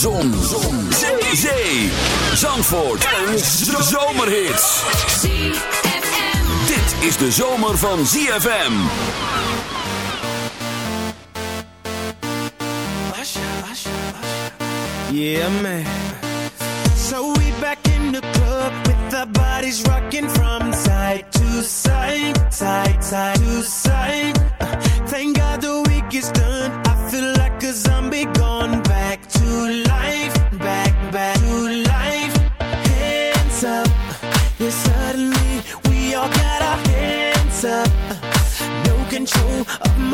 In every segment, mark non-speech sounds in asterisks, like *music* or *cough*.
Zon, zon, zee, zee, Zandvoort en zomerhits. Dit is de zomer van ZFM. Yeah, man. So we back in the club with the bodies rocking from side to side, side, side to side. Uh, thank God the week is done. I feel like a zombie gone.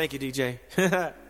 Thank you, DJ. *laughs*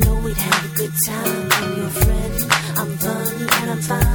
know we'd have a good time. I'm your friend, I'm fun, and I'm fine.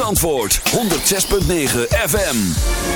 Antwoord 106.9 FM.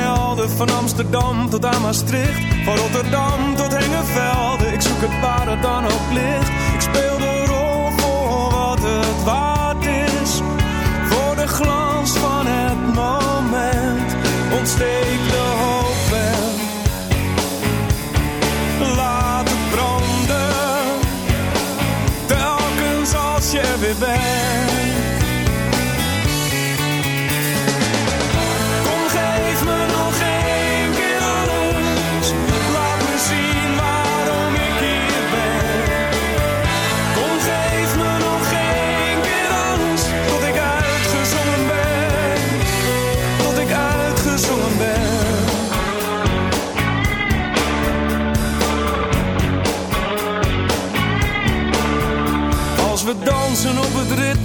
Van Amsterdam tot aan Maastricht, van Rotterdam tot Hengevelde. Ik zoek het waar het dan ook ligt. Ik speel de rol voor wat het waard is, voor de glans van het moment. Ontsteek de hoop en laat het branden, telkens als je er weer bent.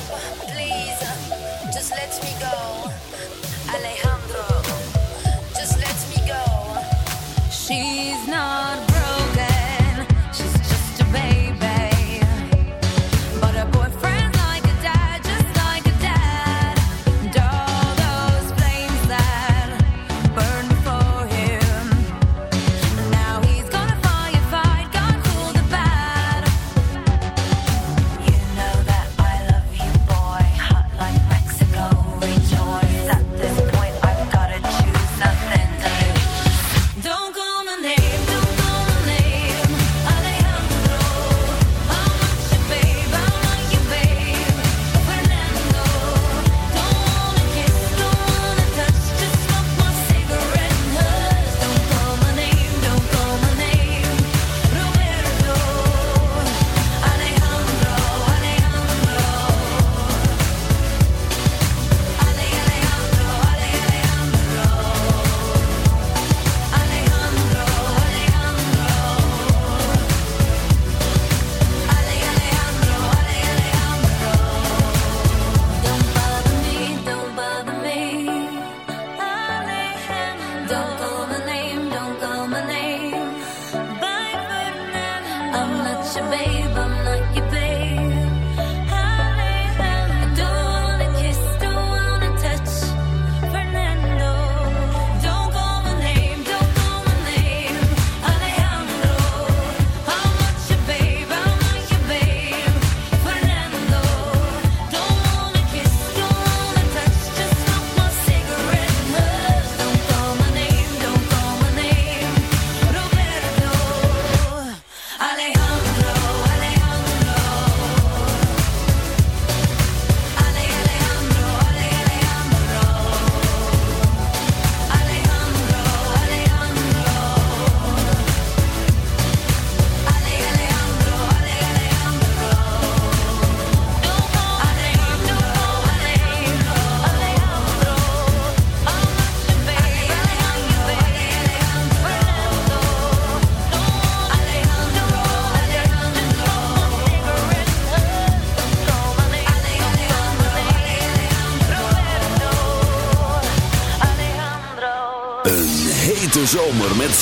help, please. Uh, just let me go.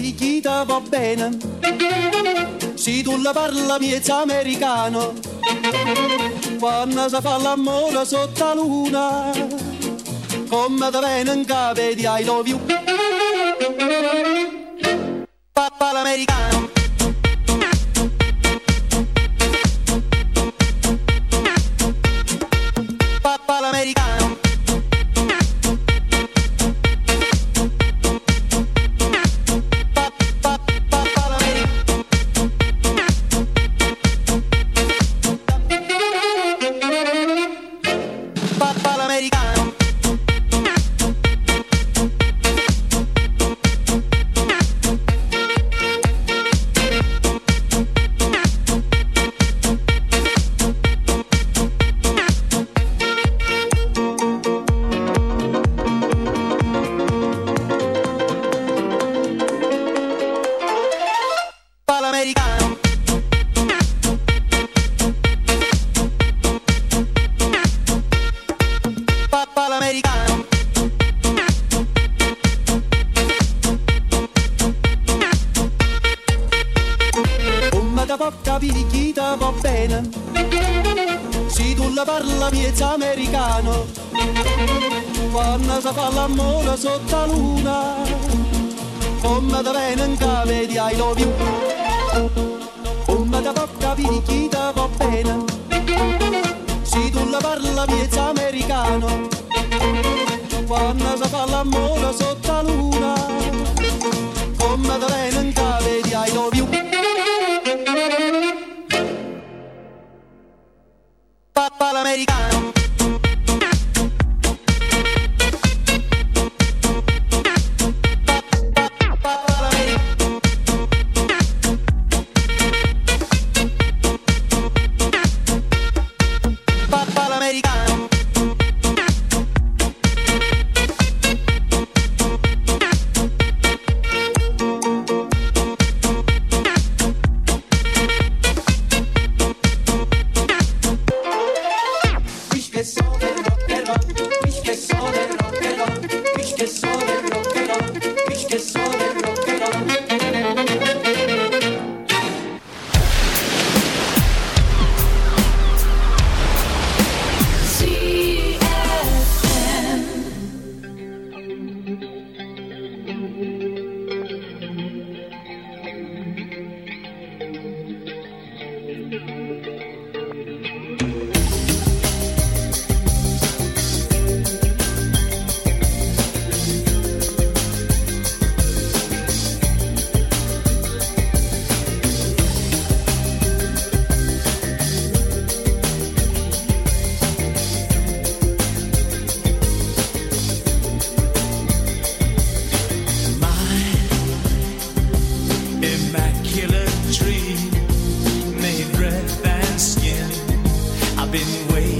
figliita va bene. Se tu la parla miezza americano, quando si fa l'amore sotto la luna, come da bene in capo di I love you. Umma da venen cave di I love you. Umma da bocca pirichita va bene Si tu la parla viez americano. Quando si fa l'amore sotto la luna Been waiting.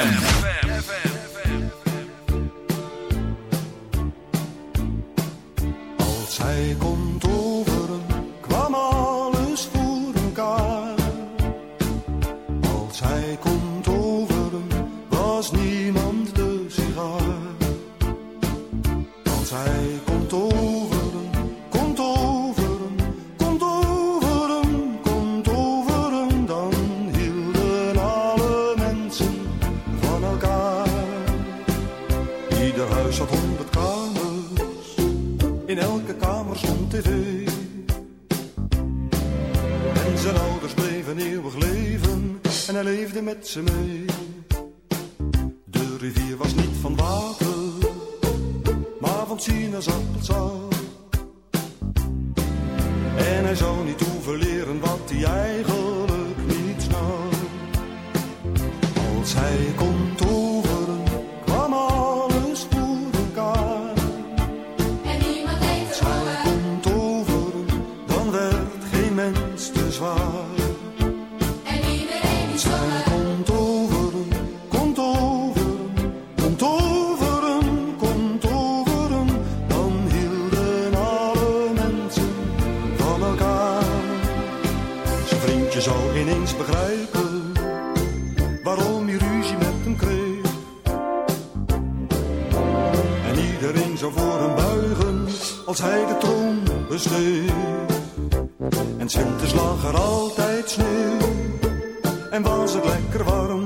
en was het lekker warm.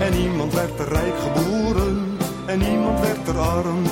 En niemand werd er rijk geboren en niemand werd er arm.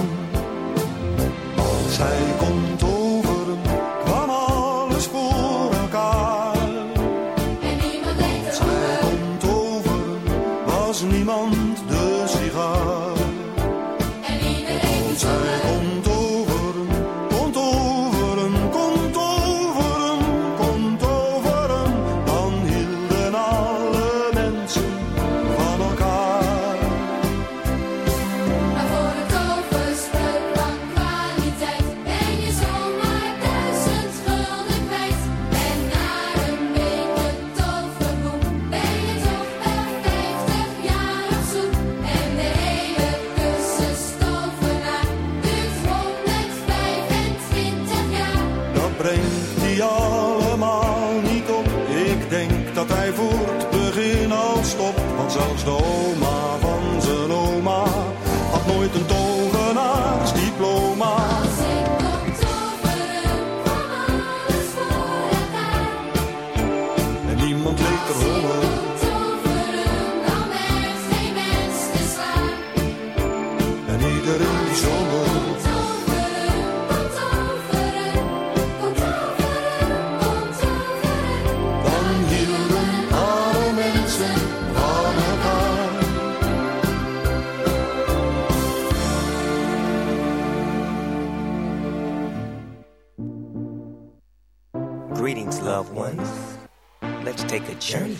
journey.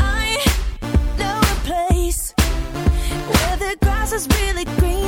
I know a place where the grass is really green.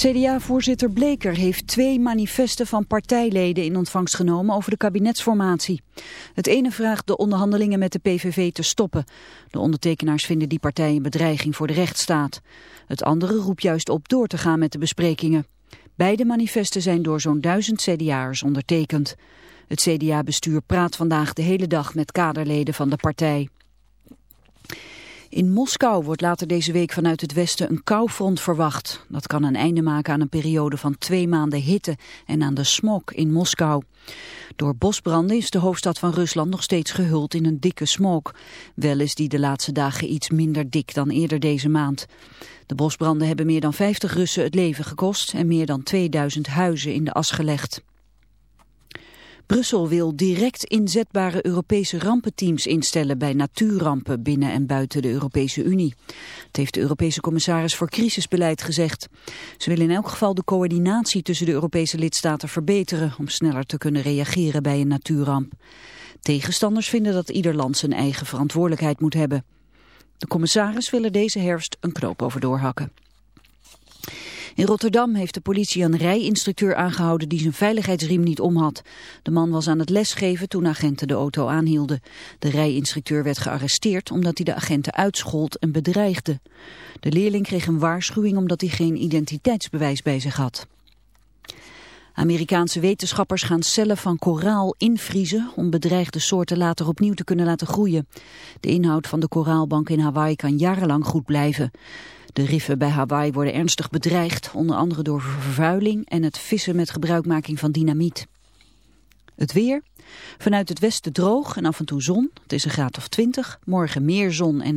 CDA-voorzitter Bleker heeft twee manifesten van partijleden in ontvangst genomen over de kabinetsformatie. Het ene vraagt de onderhandelingen met de PVV te stoppen. De ondertekenaars vinden die partij een bedreiging voor de rechtsstaat. Het andere roept juist op door te gaan met de besprekingen. Beide manifesten zijn door zo'n duizend CDA'ers ondertekend. Het CDA-bestuur praat vandaag de hele dag met kaderleden van de partij. In Moskou wordt later deze week vanuit het westen een koufront verwacht. Dat kan een einde maken aan een periode van twee maanden hitte en aan de smog in Moskou. Door bosbranden is de hoofdstad van Rusland nog steeds gehuld in een dikke smog. Wel is die de laatste dagen iets minder dik dan eerder deze maand. De bosbranden hebben meer dan 50 Russen het leven gekost en meer dan 2000 huizen in de as gelegd. Brussel wil direct inzetbare Europese rampenteams instellen bij natuurrampen binnen en buiten de Europese Unie. Het heeft de Europese commissaris voor crisisbeleid gezegd. Ze willen in elk geval de coördinatie tussen de Europese lidstaten verbeteren om sneller te kunnen reageren bij een natuurramp. Tegenstanders vinden dat ieder land zijn eigen verantwoordelijkheid moet hebben. De commissaris wil er deze herfst een knoop over doorhakken. In Rotterdam heeft de politie een rijinstructeur aangehouden die zijn veiligheidsriem niet om had. De man was aan het lesgeven toen agenten de auto aanhielden. De rijinstructeur werd gearresteerd omdat hij de agenten uitschold en bedreigde. De leerling kreeg een waarschuwing omdat hij geen identiteitsbewijs bij zich had. Amerikaanse wetenschappers gaan cellen van koraal invriezen om bedreigde soorten later opnieuw te kunnen laten groeien. De inhoud van de koraalbank in Hawaii kan jarenlang goed blijven. De riffen bij Hawaii worden ernstig bedreigd, onder andere door vervuiling en het vissen met gebruikmaking van dynamiet. Het weer. Vanuit het westen droog en af en toe zon. Het is een graad of 20. Morgen meer zon en